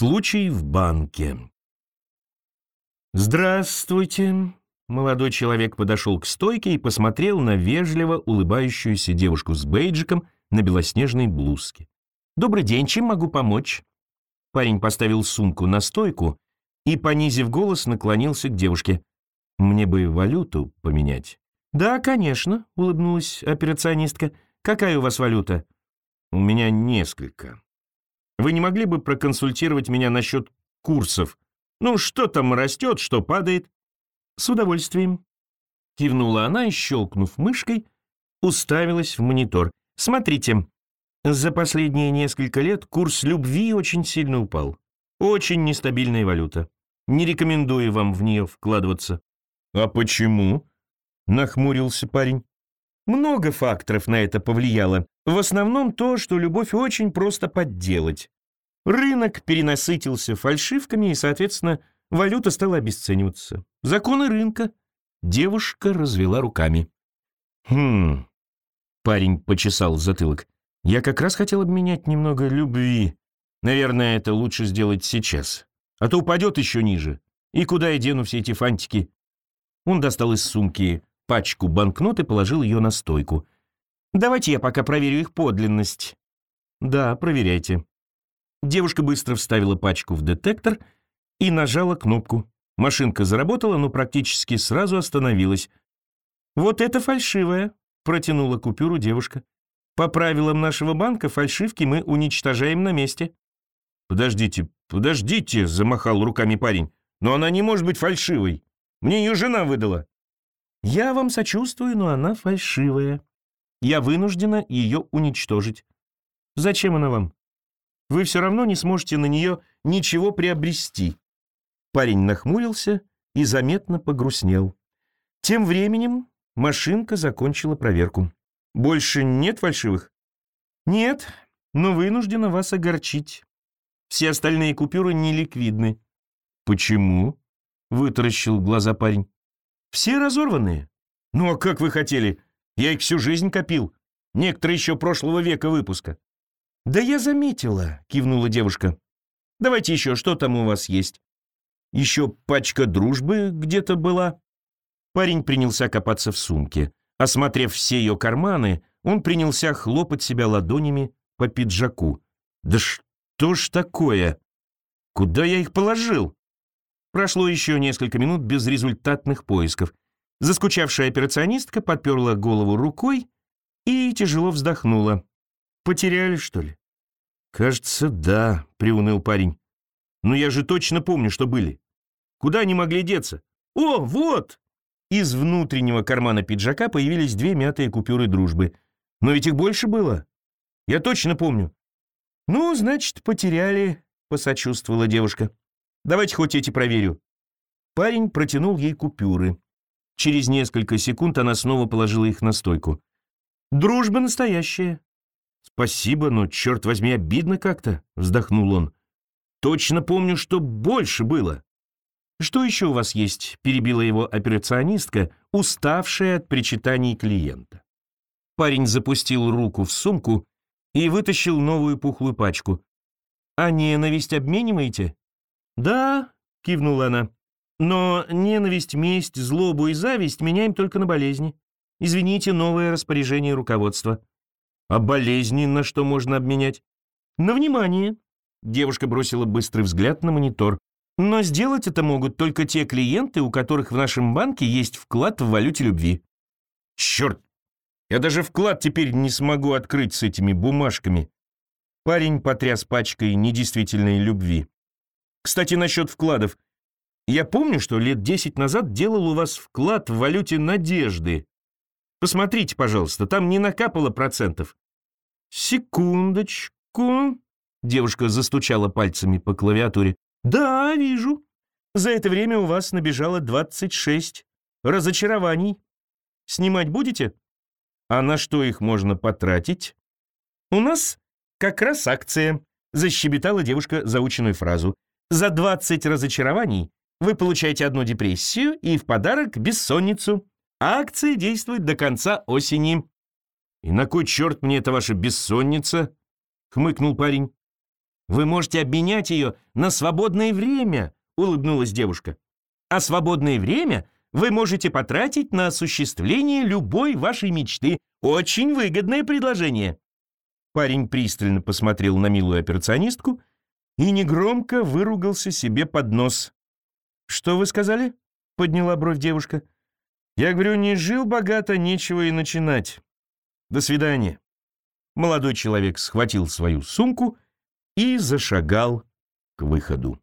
Случай в банке. «Здравствуйте!» Молодой человек подошел к стойке и посмотрел на вежливо улыбающуюся девушку с бейджиком на белоснежной блузке. «Добрый день, чем могу помочь?» Парень поставил сумку на стойку и, понизив голос, наклонился к девушке. «Мне бы валюту поменять». «Да, конечно», — улыбнулась операционистка. «Какая у вас валюта?» «У меня несколько», вы не могли бы проконсультировать меня насчет курсов? Ну, что там растет, что падает?» «С удовольствием». Кивнула она и, щелкнув мышкой, уставилась в монитор. «Смотрите, за последние несколько лет курс любви очень сильно упал. Очень нестабильная валюта. Не рекомендую вам в нее вкладываться». «А почему?» — нахмурился парень. Много факторов на это повлияло. В основном то, что любовь очень просто подделать. Рынок перенасытился фальшивками, и, соответственно, валюта стала обесцениваться. Законы рынка. Девушка развела руками. «Хм...» Парень почесал затылок. «Я как раз хотел обменять немного любви. Наверное, это лучше сделать сейчас. А то упадет еще ниже. И куда я дену все эти фантики?» Он достал из сумки пачку банкнот и положил ее на стойку. «Давайте я пока проверю их подлинность». «Да, проверяйте». Девушка быстро вставила пачку в детектор и нажала кнопку. Машинка заработала, но практически сразу остановилась. «Вот это фальшивая», — протянула купюру девушка. «По правилам нашего банка фальшивки мы уничтожаем на месте». «Подождите, подождите», — замахал руками парень. «Но она не может быть фальшивой. Мне ее жена выдала». Я вам сочувствую, но она фальшивая. Я вынуждена ее уничтожить. Зачем она вам? Вы все равно не сможете на нее ничего приобрести. Парень нахмурился и заметно погрустнел. Тем временем машинка закончила проверку. Больше нет фальшивых? Нет, но вынуждена вас огорчить. Все остальные купюры неликвидны. Почему? Вытаращил глаза парень. Все разорванные. Ну а как вы хотели? Я их всю жизнь копил. Некоторые еще прошлого века выпуска. Да я заметила, кивнула девушка. Давайте еще, что там у вас есть? Еще пачка дружбы где-то была. Парень принялся копаться в сумке. Осмотрев все ее карманы, он принялся хлопать себя ладонями по пиджаку. «Да что ж такое? Куда я их положил?» Прошло еще несколько минут безрезультатных поисков. Заскучавшая операционистка подперла голову рукой и тяжело вздохнула. «Потеряли, что ли?» «Кажется, да», — приуныл парень. «Но я же точно помню, что были. Куда они могли деться? О, вот!» Из внутреннего кармана пиджака появились две мятые купюры дружбы. «Но ведь их больше было. Я точно помню». «Ну, значит, потеряли», — посочувствовала девушка. Давайте хоть эти проверю». Парень протянул ей купюры. Через несколько секунд она снова положила их на стойку. «Дружба настоящая». «Спасибо, но, черт возьми, обидно как-то», — вздохнул он. «Точно помню, что больше было». «Что еще у вас есть?» — перебила его операционистка, уставшая от причитаний клиента. Парень запустил руку в сумку и вытащил новую пухлую пачку. «А ненависть обмениваете?» «Да», — кивнула она, — «но ненависть, месть, злобу и зависть меняем только на болезни. Извините, новое распоряжение руководства». «А болезни на что можно обменять?» «На внимание». Девушка бросила быстрый взгляд на монитор. «Но сделать это могут только те клиенты, у которых в нашем банке есть вклад в валюте любви». «Черт! Я даже вклад теперь не смогу открыть с этими бумажками». Парень потряс пачкой недействительной любви. Кстати, насчет вкладов. Я помню, что лет десять назад делал у вас вклад в валюте надежды. Посмотрите, пожалуйста, там не накапало процентов. Секундочку. Девушка застучала пальцами по клавиатуре. Да, вижу. За это время у вас набежало 26 разочарований. Снимать будете? А на что их можно потратить? У нас как раз акция, защебетала девушка заученную фразу. За 20 разочарований вы получаете одну депрессию и в подарок бессонницу. Акция действует до конца осени». «И на кой черт мне эта ваша бессонница?» — хмыкнул парень. Вы можете обменять ее на свободное время, улыбнулась девушка. А свободное время вы можете потратить на осуществление любой вашей мечты. Очень выгодное предложение. Парень пристально посмотрел на милую операционистку и негромко выругался себе под нос. «Что вы сказали?» — подняла бровь девушка. «Я говорю, не жил богато, нечего и начинать. До свидания». Молодой человек схватил свою сумку и зашагал к выходу.